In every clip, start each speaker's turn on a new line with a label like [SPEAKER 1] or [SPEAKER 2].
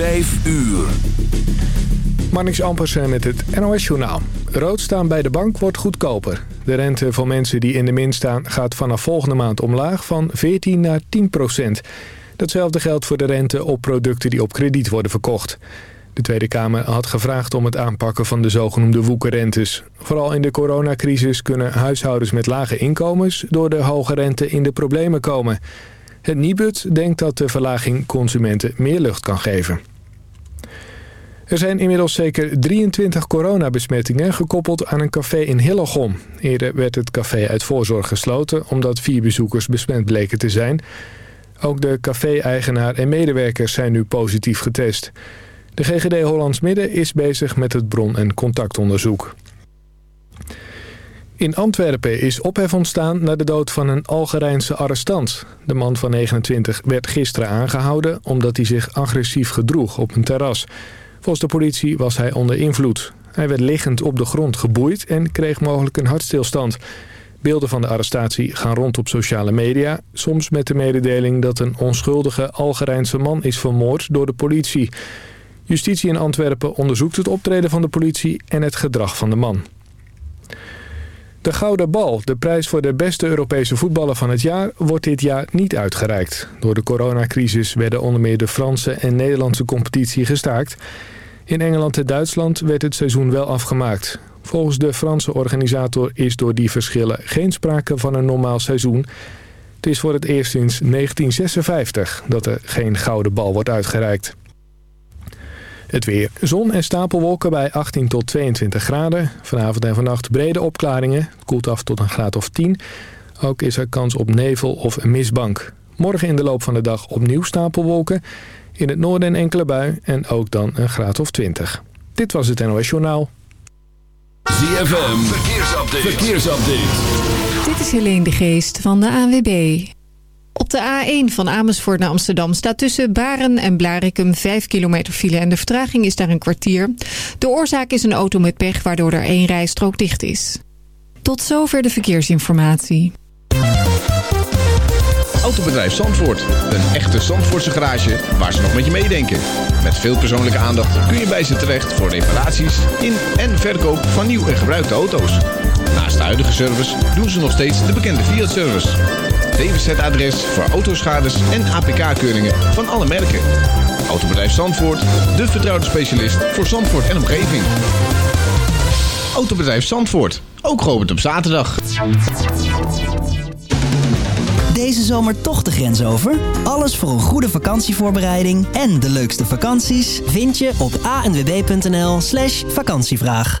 [SPEAKER 1] Vijf uur.
[SPEAKER 2] Marnix Ampersen met het NOS Journaal. Rood staan bij de bank wordt goedkoper. De rente voor mensen die in de min staan gaat vanaf volgende maand omlaag van 14 naar 10 procent. Datzelfde geldt voor de rente op producten die op krediet worden verkocht. De Tweede Kamer had gevraagd om het aanpakken van de zogenoemde woekerrentes. Vooral in de coronacrisis kunnen huishoudens met lage inkomens... door de hoge rente in de problemen komen. Het Nibud denkt dat de verlaging consumenten meer lucht kan geven. Er zijn inmiddels zeker 23 coronabesmettingen gekoppeld aan een café in Hillegom. Eerder werd het café uit voorzorg gesloten omdat vier bezoekers besmet bleken te zijn. Ook de café-eigenaar en medewerkers zijn nu positief getest. De GGD Hollands Midden is bezig met het bron- en contactonderzoek. In Antwerpen is ophef ontstaan na de dood van een Algerijnse arrestant. De man van 29 werd gisteren aangehouden omdat hij zich agressief gedroeg op een terras. Volgens de politie was hij onder invloed. Hij werd liggend op de grond geboeid en kreeg mogelijk een hartstilstand. Beelden van de arrestatie gaan rond op sociale media. Soms met de mededeling dat een onschuldige Algerijnse man is vermoord door de politie. Justitie in Antwerpen onderzoekt het optreden van de politie en het gedrag van de man. De Gouden Bal, de prijs voor de beste Europese voetballer van het jaar, wordt dit jaar niet uitgereikt. Door de coronacrisis werden onder meer de Franse en Nederlandse competitie gestaakt. In Engeland en Duitsland werd het seizoen wel afgemaakt. Volgens de Franse organisator is door die verschillen geen sprake van een normaal seizoen. Het is voor het eerst sinds 1956 dat er geen Gouden Bal wordt uitgereikt. Het weer. Zon en stapelwolken bij 18 tot 22 graden. Vanavond en vannacht brede opklaringen. Het koelt af tot een graad of 10. Ook is er kans op nevel of een mistbank. Morgen in de loop van de dag opnieuw stapelwolken. In het noorden een enkele bui en ook dan een graad of 20. Dit was het NOS Journaal.
[SPEAKER 1] ZFM. Verkeersupdate. Verkeersupdate.
[SPEAKER 3] Dit is Helene de Geest van de ANWB. Op de A1 van Amersfoort naar Amsterdam staat tussen Baren en Blarikum 5 kilometer file en de vertraging is daar een kwartier. De oorzaak is een auto met pech waardoor er één rijstrook dicht is. Tot zover de verkeersinformatie.
[SPEAKER 4] Autobedrijf Zandvoort. Een echte Zandvoortse garage waar ze nog met je meedenken. Met veel persoonlijke aandacht kun je bij ze terecht voor reparaties in en verkoop van nieuw en gebruikte auto's. Naast de huidige service doen ze nog steeds de bekende Fiat-service. DWZ-adres voor autoschades en APK-keuringen van alle merken. Autobedrijf Zandvoort, de vertrouwde specialist voor Zandvoort en omgeving. Autobedrijf Zandvoort, ook geopend op zaterdag.
[SPEAKER 5] Deze zomer toch de grens over? Alles voor een goede vakantievoorbereiding en de leukste vakanties vind je op anwb.nl slash vakantievraag.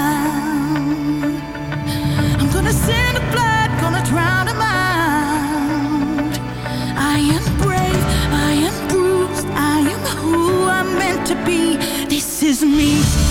[SPEAKER 6] be. This is me.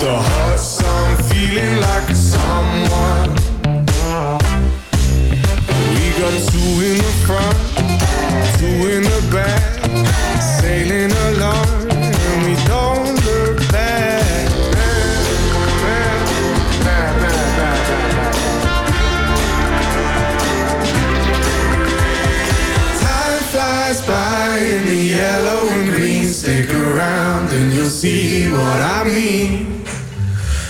[SPEAKER 7] the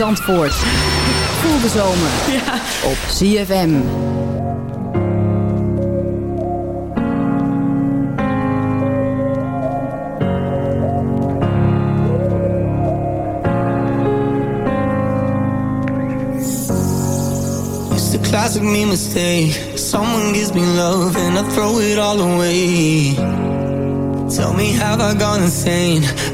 [SPEAKER 8] Zandvoort. Voel de zomer
[SPEAKER 9] ja.
[SPEAKER 8] op CFM.
[SPEAKER 10] It's the classic me mistake. Someone gives me love and I throw it all away. Tell me, have I gone insane?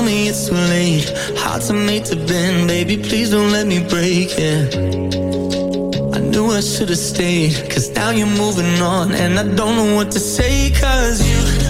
[SPEAKER 10] tell me it's too late. Hearts to make to bend Baby, please don't let me break it. I knew I should've stayed Cause now you're moving on And I don't know what to say Cause you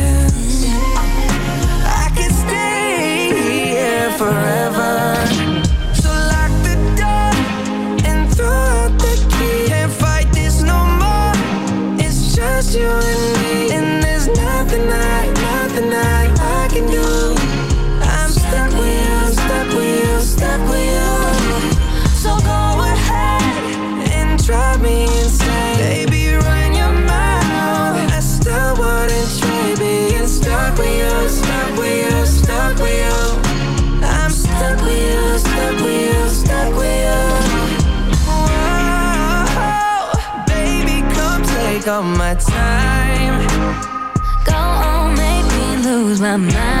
[SPEAKER 10] My.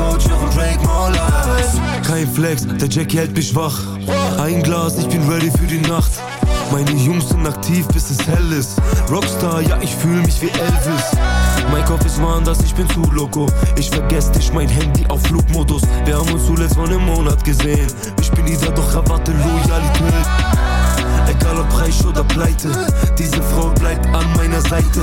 [SPEAKER 11] Couch, hören Drake More Life. Kein Flex, der Jackie hält mich wach. Ein Glas, ich bin ready für die Nacht. Meine Jungs sind aktiv, bis es hell ist. Rockstar, ja, ich fühl mich wie Elvis. Mein Kopf ist woanders, ich bin zu loco. Ich vergesse dich, mein Handy auf Flugmodus. Wir haben uns zuletzt vor einem Monat gesehen. Ich bin wieder, doch erwarte Loyalität. Egal ob reich oder pleite, diese Frau bleibt an meiner Seite.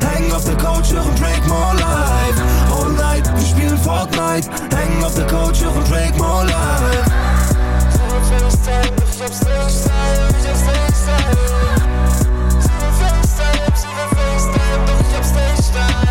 [SPEAKER 11] Hängen auf der Couch, Drake More Life All night, we spielen Fortnite Hang auf der Couch, hören Drake More Life
[SPEAKER 7] Doch ich hab Stage Time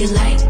[SPEAKER 7] you like.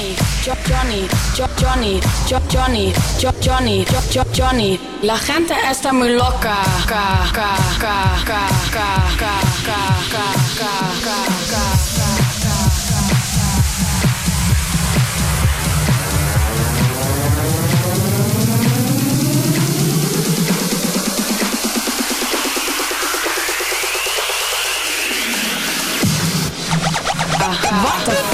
[SPEAKER 12] Johnny, Johnny, Johnny, Johnny, Johnny, Johnny, Johnny, la gente está muy loca. What the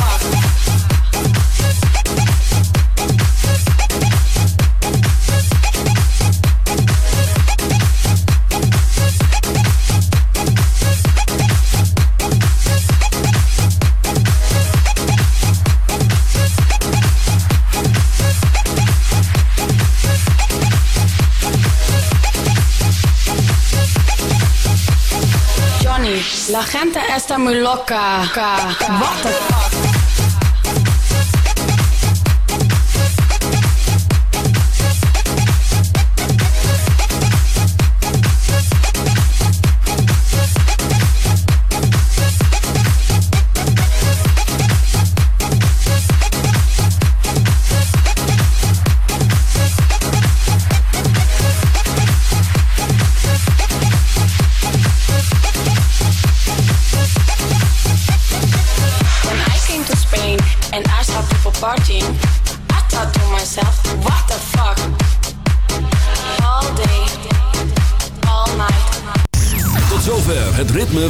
[SPEAKER 12] está muy loca. What the?